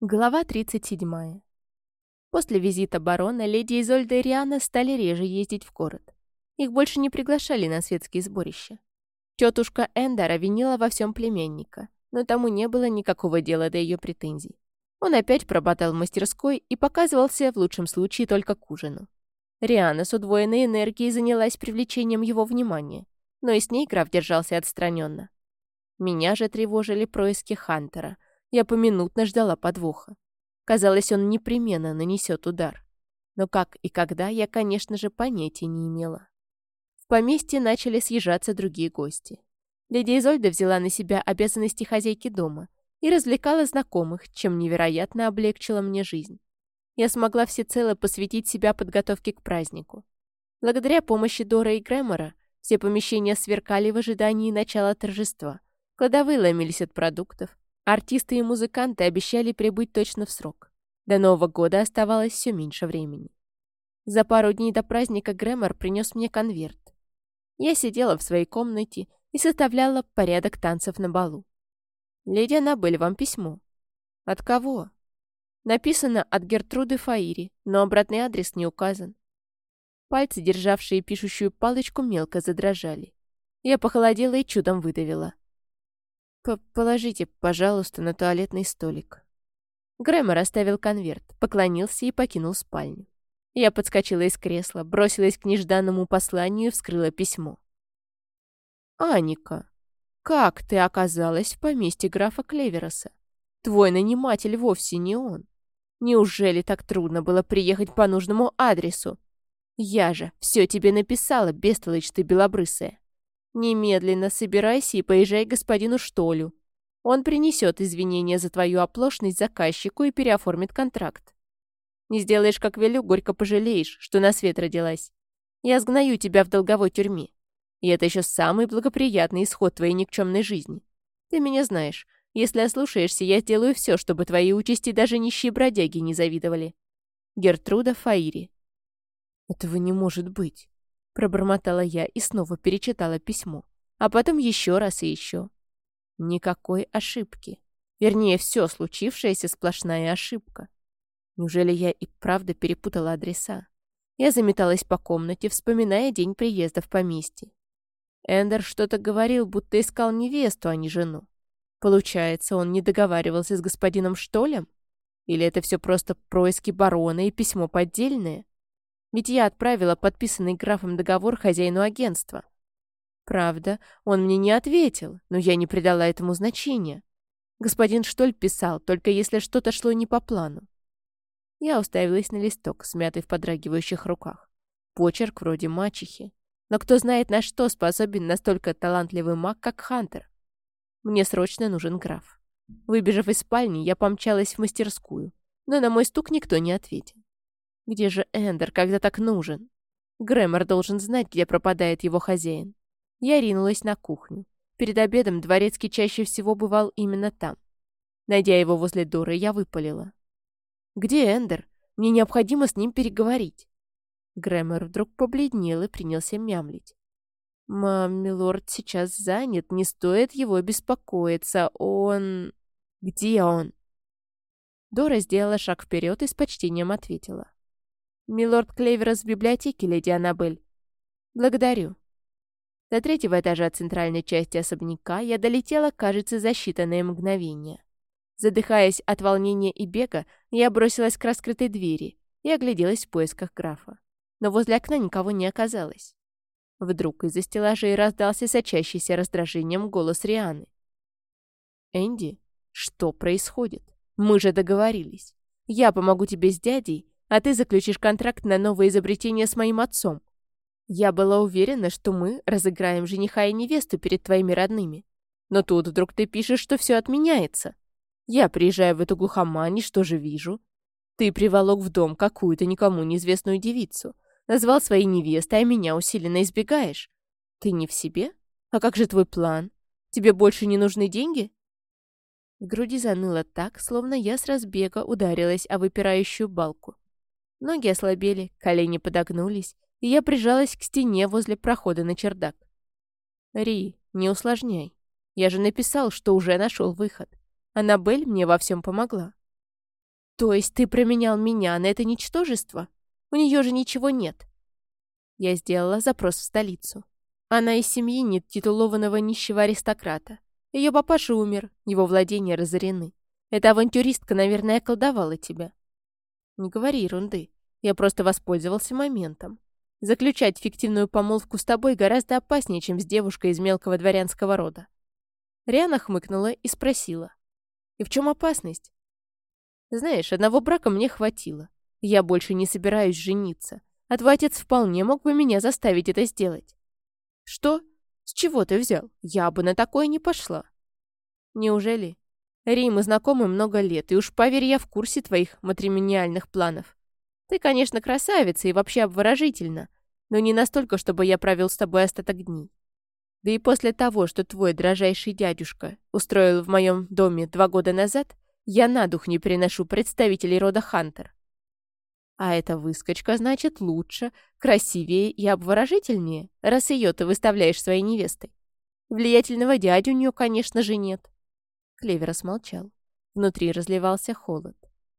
Глава 37. После визита барона леди Изольда и Риана стали реже ездить в город. Их больше не приглашали на светские сборища. Тетушка Эндора винила во всем племянника, но тому не было никакого дела до ее претензий. Он опять проботал в мастерской и показывался в лучшем случае только к ужину. Риана с удвоенной энергией занялась привлечением его внимания, но и с ней граф держался отстраненно. Меня же тревожили происки Хантера — я поминутно ждала подвоха. Казалось, он непременно нанесет удар. Но как и когда, я, конечно же, понятия не имела. В поместье начали съезжаться другие гости. Леди Изольда взяла на себя обязанности хозяйки дома и развлекала знакомых, чем невероятно облегчила мне жизнь. Я смогла всецело посвятить себя подготовке к празднику. Благодаря помощи Дора и Грэмора все помещения сверкали в ожидании начала торжества. Кладовые ломились от продуктов, Артисты и музыканты обещали прибыть точно в срок. До Нового года оставалось все меньше времени. За пару дней до праздника Грэмор принес мне конверт. Я сидела в своей комнате и составляла порядок танцев на балу. «Леди Аннабель, вам письмо». «От кого?» Написано от Гертруды Фаири, но обратный адрес не указан. Пальцы, державшие пишущую палочку, мелко задрожали. Я похолодела и чудом выдавила. «Положите, пожалуйста, на туалетный столик». Грэмор оставил конверт, поклонился и покинул спальню. Я подскочила из кресла, бросилась к нежданному посланию и вскрыла письмо. «Аника, как ты оказалась в поместье графа Клевероса? Твой наниматель вовсе не он. Неужели так трудно было приехать по нужному адресу? Я же все тебе написала, бестолочь ты белобрысая. Немедленно собирайся и поезжай к господину Штолю. Он принесет извинения за твою оплошность заказчику и переоформит контракт. Не сделаешь, как велю, горько пожалеешь, что на свет родилась. Я сгною тебя в долговой тюрьме. И это еще самый благоприятный исход твоей никчемной жизни. Ты меня знаешь. Если ослушаешься, я сделаю все, чтобы твои участи даже нищие бродяги не завидовали. Гертруда Фаири. Этого не может быть. Пробормотала я и снова перечитала письмо. А потом еще раз и еще. Никакой ошибки. Вернее, все случившееся сплошная ошибка. Неужели я и правда перепутала адреса? Я заметалась по комнате, вспоминая день приезда в поместье. Эндер что-то говорил, будто искал невесту, а не жену. Получается, он не договаривался с господином Штолем? Или это все просто происки барона и письмо поддельное? Ведь я отправила подписанный графом договор хозяину агентства. Правда, он мне не ответил, но я не придала этому значения. Господин Штоль писал, только если что-то шло не по плану. Я уставилась на листок, смятый в подрагивающих руках. Почерк вроде мачехи. Но кто знает, на что способен настолько талантливый маг, как Хантер. Мне срочно нужен граф. Выбежав из спальни, я помчалась в мастерскую, но на мой стук никто не ответил. Где же Эндер, когда так нужен? Грэмор должен знать, где пропадает его хозяин. Я ринулась на кухню. Перед обедом дворецкий чаще всего бывал именно там. Найдя его возле Доры, я выпалила. «Где Эндер? Мне необходимо с ним переговорить». Грэмор вдруг побледнел и принялся мямлить. «Мам, милорд сейчас занят, не стоит его беспокоиться, он...» «Где он?» Дора сделала шаг вперед и с почтением ответила. «Милорд Клеверс в библиотеке, леди Аннабель». «Благодарю». До третьего этажа центральной части особняка я долетела, кажется, за считанные мгновения. Задыхаясь от волнения и бега, я бросилась к раскрытой двери и огляделась в поисках графа. Но возле окна никого не оказалось. Вдруг из-за стеллажей раздался сочащийся раздражением голос Рианы. «Энди, что происходит? Мы же договорились. Я помогу тебе с дядей, а ты заключишь контракт на новое изобретение с моим отцом. Я была уверена, что мы разыграем жениха и невесту перед твоими родными. Но тут вдруг ты пишешь, что все отменяется. Я приезжаю в эту глухомань, что же вижу? Ты приволок в дом какую-то никому неизвестную девицу, назвал своей невестой, а меня усиленно избегаешь. Ты не в себе? А как же твой план? Тебе больше не нужны деньги? В груди заныло так, словно я с разбега ударилась о выпирающую балку. Ноги ослабели, колени подогнулись, и я прижалась к стене возле прохода на чердак. «Ри, не усложняй. Я же написал, что уже нашел выход. Аннабель мне во всем помогла». То есть ты променял меня на это ничтожество? У нее же ничего нет. Я сделала запрос в столицу. Она из семьи нет титулованного нищего аристократа. Ее папаша умер, его владения разорены. Эта авантюристка, наверное, колдовала тебя. Не говори ерунды. Я просто воспользовался моментом. Заключать фиктивную помолвку с тобой гораздо опаснее, чем с девушкой из мелкого дворянского рода. Риана хмыкнула и спросила. «И в чем опасность?» «Знаешь, одного брака мне хватило. Я больше не собираюсь жениться. А твой отец вполне мог бы меня заставить это сделать». «Что? С чего ты взял? Я бы на такое не пошла». «Неужели? Ри, мы знакомы много лет, и уж поверь, я в курсе твоих матримониальных планов. Ты, конечно, красавица и вообще обворожительна, но не настолько, чтобы я провел с тобой остаток дней. Да и после того, что твой дрожайший дядюшка устроил в моем доме два года назад, я на дух не переношу представителей рода Хантер. А эта выскочка, значит, лучше, красивее и обворожительнее, раз ее ты выставляешь своей невестой. Влиятельного дяди у нее, конечно же, нет. Клевер смолчал. Внутри разливался холод.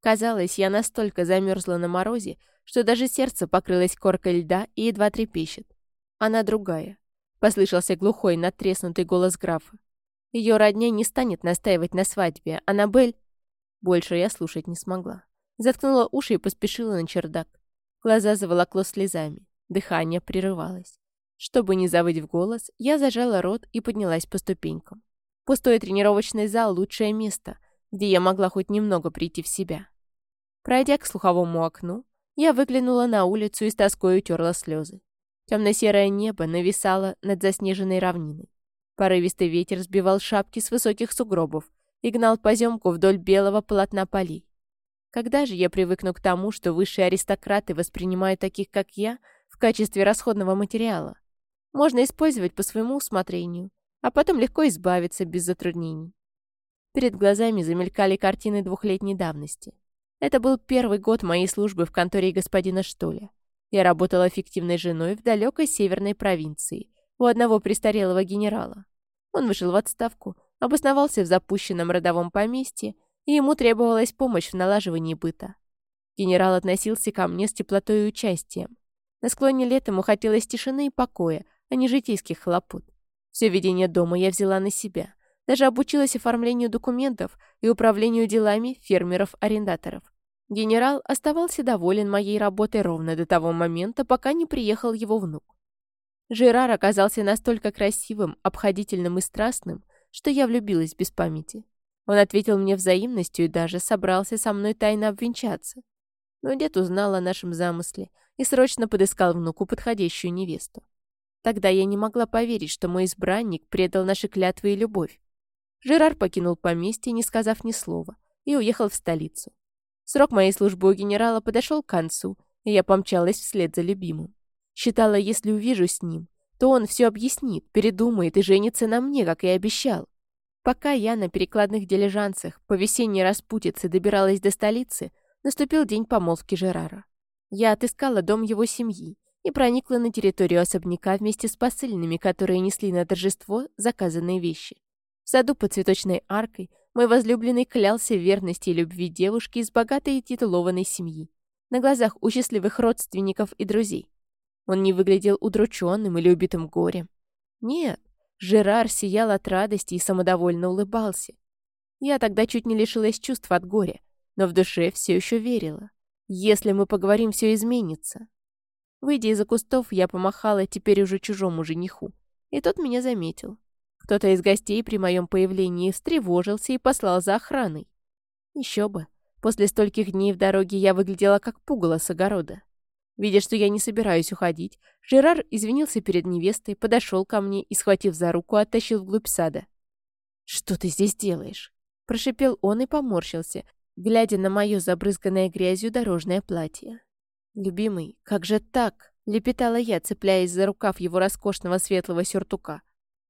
Казалось, я настолько замерзла на морозе, что даже сердце покрылось коркой льда и едва трепещет. Она другая. Послышался глухой, надтреснутый голос графа. Ее родня не станет настаивать на свадьбе. Аннабель... Больше я слушать не смогла. Заткнула уши и поспешила на чердак. Глаза заволокло слезами. Дыхание прерывалось. Чтобы не завыть в голос, я зажала рот и поднялась по ступенькам. Пустой тренировочный зал — лучшее место, где я могла хоть немного прийти в себя. Пройдя к слуховому окну, я выглянула на улицу и с тоской утерла слезы. Темно-серое небо нависало над заснеженной равниной. Порывистый ветер сбивал шапки с высоких сугробов и гнал поземку вдоль белого полотна полей. Когда же я привыкну к тому, что высшие аристократы воспринимают таких, как я, в качестве расходного материала? Можно использовать по своему усмотрению, а потом легко избавиться без затруднений. Перед глазами замелькали картины двухлетней давности. Это был первый год моей службы в конторе господина Штоля. Я работала фиктивной женой в далекой северной провинции, у одного престарелого генерала. Он вышел в отставку, обосновался в запущенном родовом поместье, и ему требовалась помощь в налаживании быта. Генерал относился ко мне с теплотой и участием. На склоне лет ему хотелось тишины и покоя, а не житейских хлопот. Все ведение дома я взяла на себя. Даже обучилась оформлению документов и управлению делами фермеров-арендаторов. Генерал оставался доволен моей работой ровно до того момента, пока не приехал его внук. Жерар оказался настолько красивым, обходительным и страстным, что я влюбилась без памяти. Он ответил мне взаимностью и даже собрался со мной тайно обвенчаться. Но дед узнал о нашем замысле и срочно подыскал внуку подходящую невесту. Тогда я не могла поверить, что мой избранник предал наши клятвы и любовь. Жерар покинул поместье, не сказав ни слова, и уехал в столицу. Срок моей службы у генерала подошел к концу, и я помчалась вслед за любимым. Считала, если увижу с ним, то он все объяснит, передумает и женится на мне, как и обещал. Пока я на перекладных дилижансах по весенней распутице добиралась до столицы, наступил день помолвки Жерара. Я отыскала дом его семьи и проникла на территорию особняка вместе с посыльными, которые несли на торжество заказанные вещи. В саду под цветочной аркой мой возлюбленный клялся в верности и любви девушки из богатой и титулованной семьи, на глазах у счастливых родственников и друзей. Он не выглядел удрученным или убитым горем. Нет, Жерар сиял от радости и самодовольно улыбался. Я тогда чуть не лишилась чувств от горя, но в душе все еще верила. Если мы поговорим, все изменится. Выйдя из-за кустов, я помахала теперь уже чужому жениху, и тот меня заметил. Кто-то из гостей при моем появлении встревожился и послал за охраной. Еще бы. После стольких дней в дороге я выглядела как пугало с огорода. Видя, что я не собираюсь уходить, Жерар извинился перед невестой, подошел ко мне и, схватив за руку, оттащил вглубь сада. «Что ты здесь делаешь?» Прошипел он и поморщился, глядя на мое забрызганное грязью дорожное платье. «Любимый, как же так?» — лепетала я, цепляясь за рукав его роскошного светлого сюртука.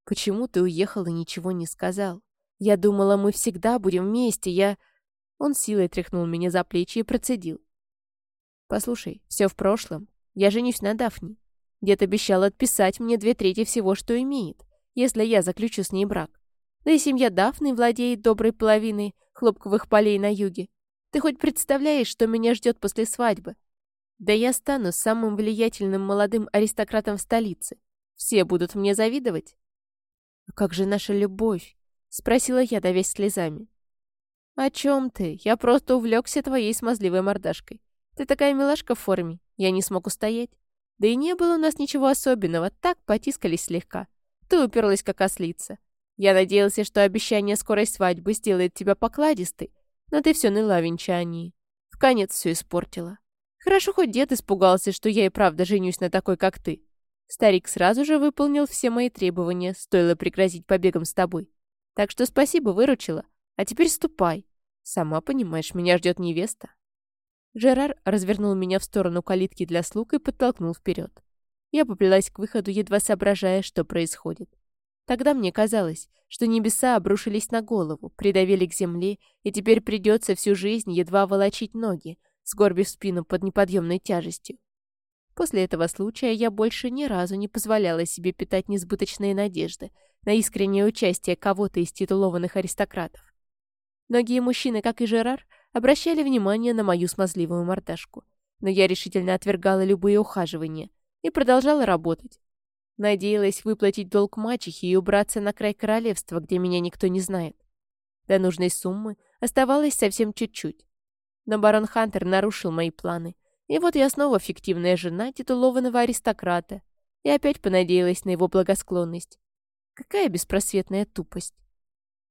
Почему ты уехал и ничего не сказал? Я думала, мы всегда будем вместе, я...» Он силой тряхнул меня за плечи и процедил. «Послушай, все в прошлом. Я женюсь на Дафне. Дед обещал отписать мне две трети всего, что имеет, если я заключу с ней брак. Да и семья Дафны владеет доброй половиной хлопковых полей на юге. Ты хоть представляешь, что меня ждет после свадьбы? Да я стану самым влиятельным молодым аристократом в столице. Все будут мне завидовать. «А как же наша любовь?» — спросила я, давясь слезами. «О чем ты? Я просто увлекся твоей смазливой мордашкой. Ты такая милашка в форме, я не смог устоять. Да и не было у нас ничего особенного, так потискались слегка. Ты уперлась, как ослица. Я надеялся, что обещание скорой свадьбы сделает тебя покладистой, но ты все ныла о венчании. В конец все испортила. Хорошо, хоть дед испугался, что я и правда женюсь на такой, как ты. Старик сразу же выполнил все мои требования, стоило пригрозить побегом с тобой. Так что спасибо, выручила. А теперь ступай. Сама понимаешь, меня ждет невеста. Жерар развернул меня в сторону калитки для слуг и подтолкнул вперед. Я поплелась к выходу, едва соображая, что происходит. Тогда мне казалось, что небеса обрушились на голову, придавили к земле, и теперь придется всю жизнь едва волочить ноги, сгорбив спину под неподъемной тяжестью. После этого случая я больше ни разу не позволяла себе питать несбыточные надежды на искреннее участие кого-то из титулованных аристократов. Многие мужчины, как и Жерар, обращали внимание на мою смазливую мордашку, но я решительно отвергала любые ухаживания и продолжала работать. Надеялась выплатить долг мачехи и убраться на край королевства, где меня никто не знает. До нужной суммы оставалось совсем чуть-чуть. Но барон Хантер нарушил мои планы, и вот я снова фиктивная жена титулованного аристократа и опять понадеялась на его благосклонность. Какая беспросветная тупость.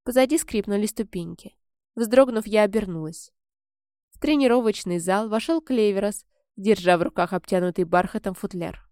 Позади скрипнули ступеньки. Вздрогнув, я обернулась. В тренировочный зал вошел Клеверос, держа в руках обтянутый бархатом футляр.